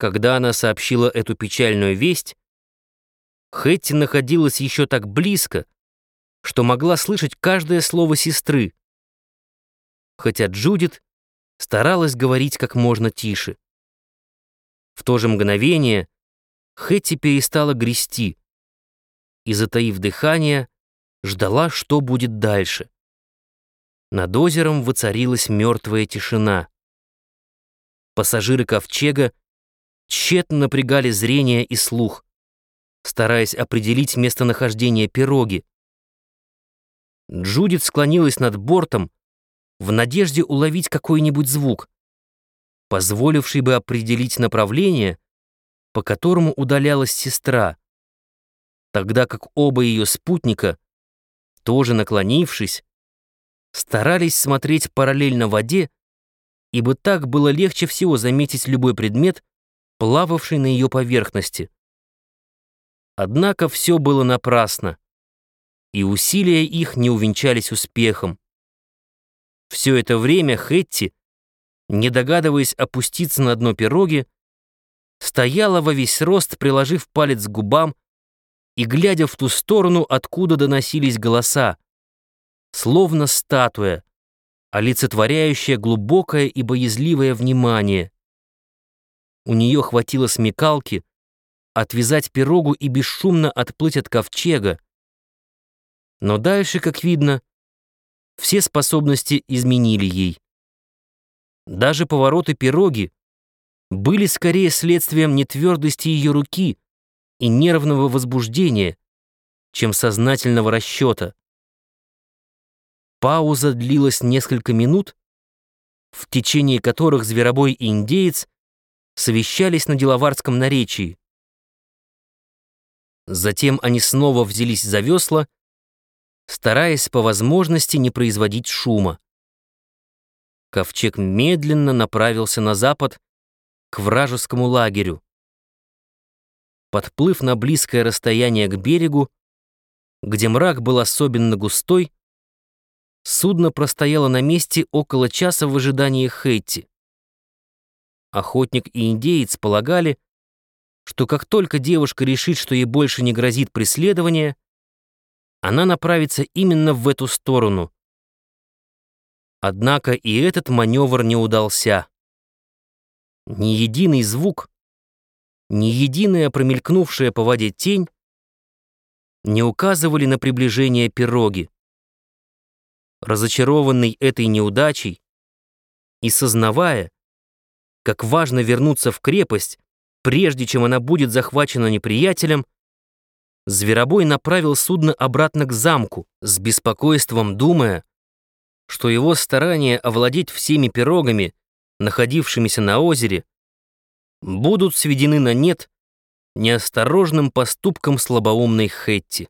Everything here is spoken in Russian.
Когда она сообщила эту печальную весть, Хэтти находилась еще так близко, что могла слышать каждое слово сестры, хотя Джудит старалась говорить как можно тише. В то же мгновение Хэтти перестала грести и, затаив дыхание, ждала, что будет дальше. Над озером воцарилась мертвая тишина. Пассажиры ковчега тщетно напрягали зрение и слух, стараясь определить местонахождение пироги. Джудит склонилась над бортом в надежде уловить какой-нибудь звук, позволивший бы определить направление, по которому удалялась сестра, тогда как оба ее спутника, тоже наклонившись, старались смотреть параллельно воде, ибо так было легче всего заметить любой предмет, плававший на ее поверхности. Однако все было напрасно, и усилия их не увенчались успехом. Все это время Хетти, не догадываясь опуститься на дно пироги, стояла во весь рост, приложив палец к губам и глядя в ту сторону, откуда доносились голоса, словно статуя, олицетворяющая глубокое и боязливое внимание. У нее хватило смекалки отвязать пирогу и бесшумно отплыть от ковчега. Но дальше, как видно, все способности изменили ей. Даже повороты пироги были скорее следствием нетвердости ее руки и нервного возбуждения, чем сознательного расчета. Пауза длилась несколько минут, в течение которых зверобой индеец совещались на деловарском наречии. Затем они снова взялись за весла, стараясь по возможности не производить шума. Ковчег медленно направился на запад к вражескому лагерю. Подплыв на близкое расстояние к берегу, где мрак был особенно густой, Судно простояло на месте около часа в ожидании Хэтти. Охотник и индеец полагали, что как только девушка решит, что ей больше не грозит преследование, она направится именно в эту сторону. Однако и этот маневр не удался. Ни единый звук, ни единая промелькнувшая по воде тень не указывали на приближение пироги разочарованный этой неудачей и сознавая, как важно вернуться в крепость, прежде чем она будет захвачена неприятелем, Зверобой направил судно обратно к замку, с беспокойством думая, что его старания овладеть всеми пирогами, находившимися на озере, будут сведены на нет неосторожным поступком слабоумной Хетти.